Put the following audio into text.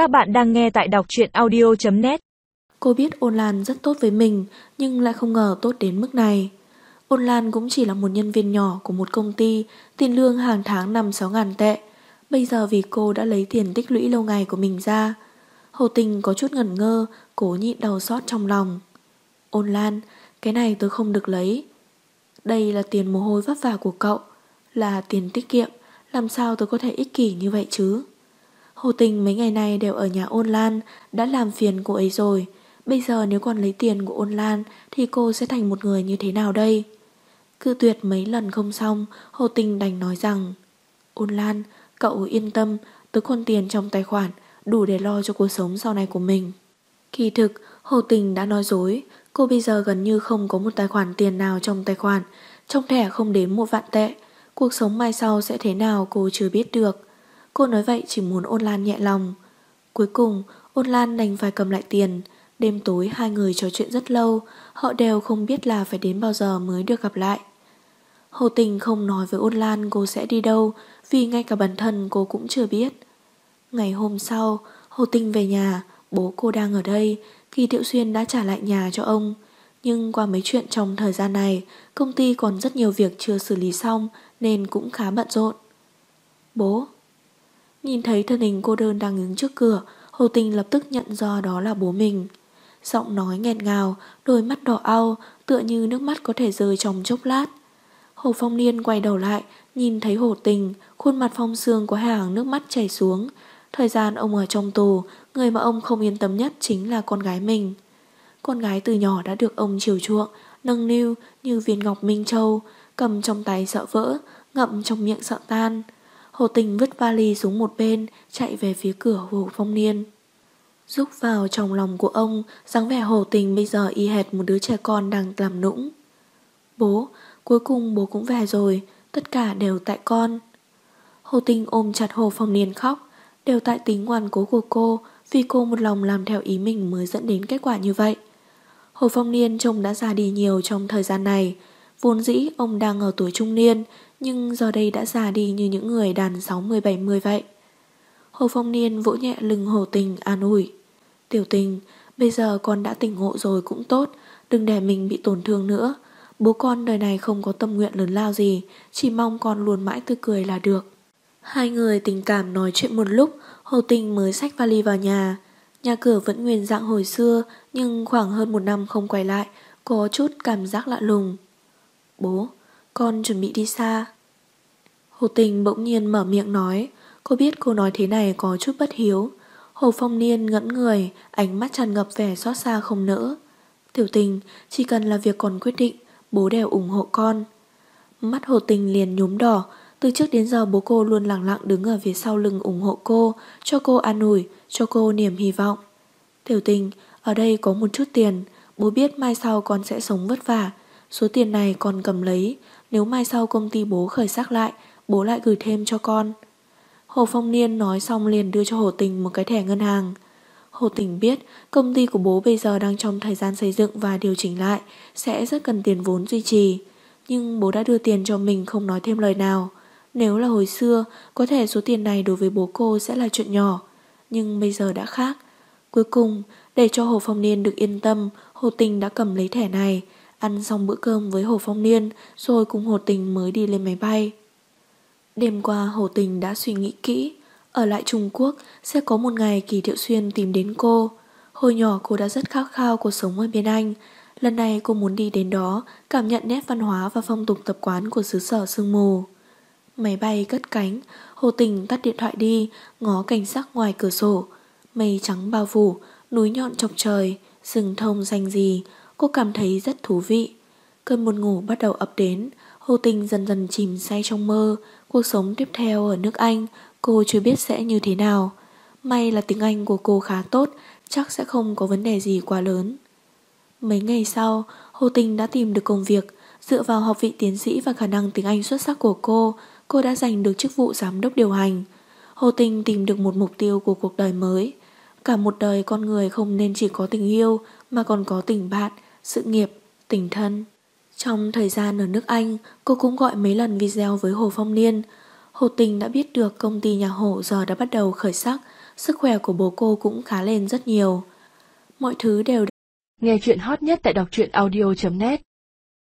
Các bạn đang nghe tại đọc truyện audio.net Cô biết Ôn Lan rất tốt với mình nhưng lại không ngờ tốt đến mức này. Ôn Lan cũng chỉ là một nhân viên nhỏ của một công ty, tiền lương hàng tháng 5-6 ngàn tệ. Bây giờ vì cô đã lấy tiền tích lũy lâu ngày của mình ra. Hồ Tình có chút ngẩn ngơ, cố nhịn đầu xót trong lòng. Ôn Lan, cái này tôi không được lấy. Đây là tiền mồ hôi vất vả của cậu, là tiền tiết kiệm, làm sao tôi có thể ích kỷ như vậy chứ? Hồ Tình mấy ngày nay đều ở nhà ôn lan, đã làm phiền cô ấy rồi. Bây giờ nếu còn lấy tiền của ôn lan thì cô sẽ thành một người như thế nào đây? Cự tuyệt mấy lần không xong, Hồ Tình đành nói rằng Ôn lan, cậu yên tâm, tớ còn tiền trong tài khoản, đủ để lo cho cuộc sống sau này của mình. Kỳ thực, Hồ Tình đã nói dối, cô bây giờ gần như không có một tài khoản tiền nào trong tài khoản, trong thẻ không đến một vạn tệ. Cuộc sống mai sau sẽ thế nào cô chưa biết được. Cô nói vậy chỉ muốn ôn lan nhẹ lòng. Cuối cùng, ôn lan đành phải cầm lại tiền. Đêm tối hai người trò chuyện rất lâu, họ đều không biết là phải đến bao giờ mới được gặp lại. Hồ Tình không nói với ôn lan cô sẽ đi đâu, vì ngay cả bản thân cô cũng chưa biết. Ngày hôm sau, Hồ Tình về nhà, bố cô đang ở đây, Kỳ thiệu Xuyên đã trả lại nhà cho ông. Nhưng qua mấy chuyện trong thời gian này, công ty còn rất nhiều việc chưa xử lý xong nên cũng khá bận rộn. Bố, Nhìn thấy thân hình cô đơn đang đứng trước cửa, Hồ Tình lập tức nhận ra đó là bố mình. Giọng nói nghẹn ngào, đôi mắt đỏ ao, tựa như nước mắt có thể rơi trong chốc lát. Hồ Phong Niên quay đầu lại, nhìn thấy Hồ Tình, khuôn mặt phong sương có hàng nước mắt chảy xuống. Thời gian ông ở trong tù, người mà ông không yên tâm nhất chính là con gái mình. Con gái từ nhỏ đã được ông chiều chuộng, nâng niu như viên ngọc minh châu, cầm trong tay sợ vỡ, ngậm trong miệng sợ tan. Hồ Tình vứt vali xuống một bên, chạy về phía cửa Hồ Phong Niên. Rúc vào trong lòng của ông, dáng vẻ Hồ Tình bây giờ y hệt một đứa trẻ con đang làm nũng. Bố, cuối cùng bố cũng về rồi, tất cả đều tại con. Hồ Tình ôm chặt Hồ Phong Niên khóc, đều tại tính ngoan cố của cô, vì cô một lòng làm theo ý mình mới dẫn đến kết quả như vậy. Hồ Phong Niên trông đã già đi nhiều trong thời gian này, vốn dĩ ông đang ở tuổi trung niên, nhưng giờ đây đã già đi như những người đàn 60-70 vậy. Hồ Phong Niên vỗ nhẹ lưng Hồ Tình an ủi. Tiểu tình, bây giờ con đã tỉnh ngộ rồi cũng tốt, đừng để mình bị tổn thương nữa. Bố con đời này không có tâm nguyện lớn lao gì, chỉ mong con luôn mãi tươi cười là được. Hai người tình cảm nói chuyện một lúc, Hồ Tình mới xách vali vào nhà. Nhà cửa vẫn nguyên dạng hồi xưa, nhưng khoảng hơn một năm không quay lại, có chút cảm giác lạ lùng. Bố, con chuẩn bị đi xa. Hồ Tình bỗng nhiên mở miệng nói, cô biết cô nói thế này có chút bất hiếu. Hồ Phong Niên ngẫn người, ánh mắt tràn ngập vẻ xót xa không nỡ. Tiểu tình, chỉ cần là việc còn quyết định, bố đều ủng hộ con. Mắt Hồ Tình liền nhúm đỏ, từ trước đến giờ bố cô luôn lặng lặng đứng ở phía sau lưng ủng hộ cô, cho cô an ủi, cho cô niềm hy vọng. Tiểu tình, ở đây có một chút tiền, bố biết mai sau con sẽ sống vất vả. Số tiền này con cầm lấy, nếu mai sau công ty bố khởi sắc lại, bố lại gửi thêm cho con. Hồ Phong Niên nói xong liền đưa cho Hồ Tình một cái thẻ ngân hàng. Hồ Tình biết công ty của bố bây giờ đang trong thời gian xây dựng và điều chỉnh lại, sẽ rất cần tiền vốn duy trì. Nhưng bố đã đưa tiền cho mình không nói thêm lời nào. Nếu là hồi xưa, có thể số tiền này đối với bố cô sẽ là chuyện nhỏ. Nhưng bây giờ đã khác. Cuối cùng, để cho Hồ Phong Niên được yên tâm, Hồ Tình đã cầm lấy thẻ này, Ăn xong bữa cơm với Hồ Phong Niên, Rồi cùng Hồ Tình mới đi lên máy bay. Đêm qua, Hồ Tình đã suy nghĩ kỹ, Ở lại Trung Quốc Sẽ có một ngày Kỳ Thiệu Xuyên tìm đến cô. Hồi nhỏ cô đã rất khát khao cuộc sống ở bên Anh. Lần này cô muốn đi đến đó, Cảm nhận nét văn hóa và phong tục tập quán Của xứ sở sương mù. Máy bay cất cánh, Hồ Tình tắt điện thoại đi, Ngó cảnh sắc ngoài cửa sổ. Mây trắng bao phủ, Núi nhọn chọc trời. Rừng thông xanh gì Cô cảm thấy rất thú vị. Cơn buồn ngủ bắt đầu ập đến, Hồ Tình dần dần chìm say trong mơ. Cuộc sống tiếp theo ở nước Anh, cô chưa biết sẽ như thế nào. May là tiếng Anh của cô khá tốt, chắc sẽ không có vấn đề gì quá lớn. Mấy ngày sau, Hồ Tình đã tìm được công việc. Dựa vào học vị tiến sĩ và khả năng tiếng Anh xuất sắc của cô, cô đã giành được chức vụ giám đốc điều hành. Hồ Tình tìm được một mục tiêu của cuộc đời mới. Cả một đời con người không nên chỉ có tình yêu mà còn có tình bạn, sự nghiệp, tình thân. Trong thời gian ở nước Anh, cô cũng gọi mấy lần video với Hồ Phong Niên. Hồ Tình đã biết được công ty nhà Hồ giờ đã bắt đầu khởi sắc, sức khỏe của bố cô cũng khá lên rất nhiều. Mọi thứ đều Nghe chuyện hot nhất tại đọc truyện audio.net